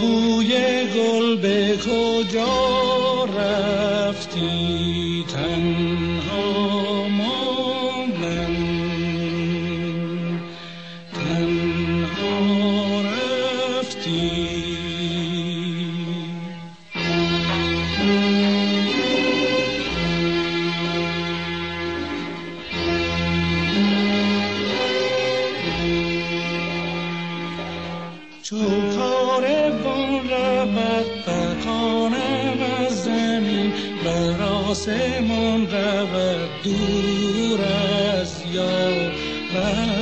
بوی گل به کجا رفتی؟ آسمان رود دور از یارم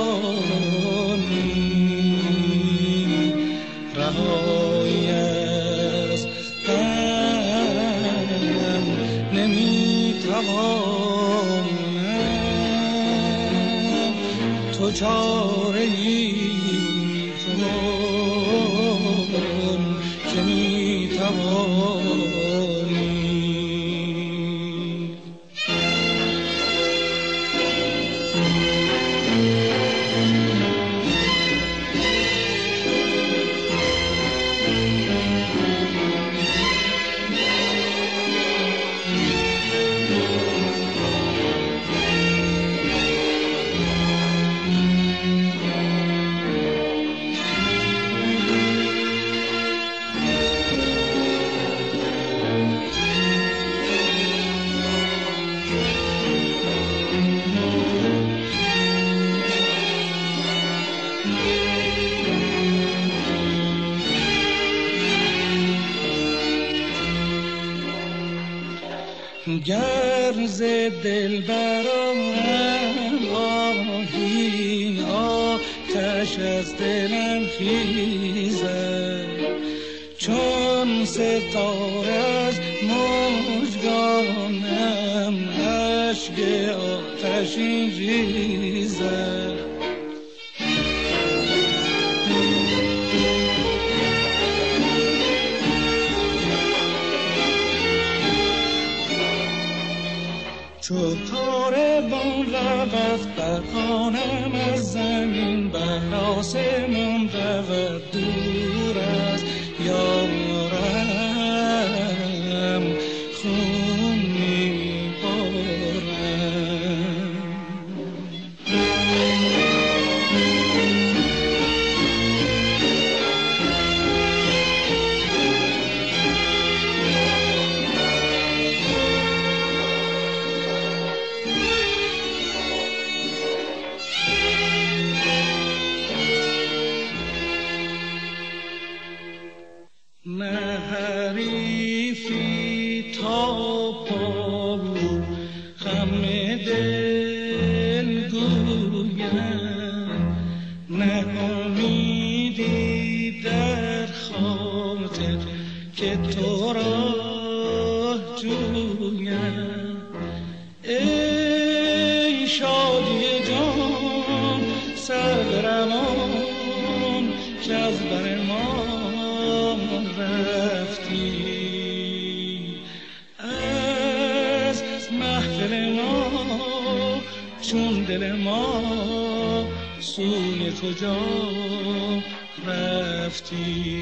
می‌توانی گر ز دل برآرم آهی آتش از دلم خیزد. چون ستاره از مژگانم اشک آتشین ریزد. چو کاروان رود بر خانم از زمین بر آسمان رود دور از یارم که از بر ما رفتی. از محفل ما چون دل ما سوی کجا رفتی.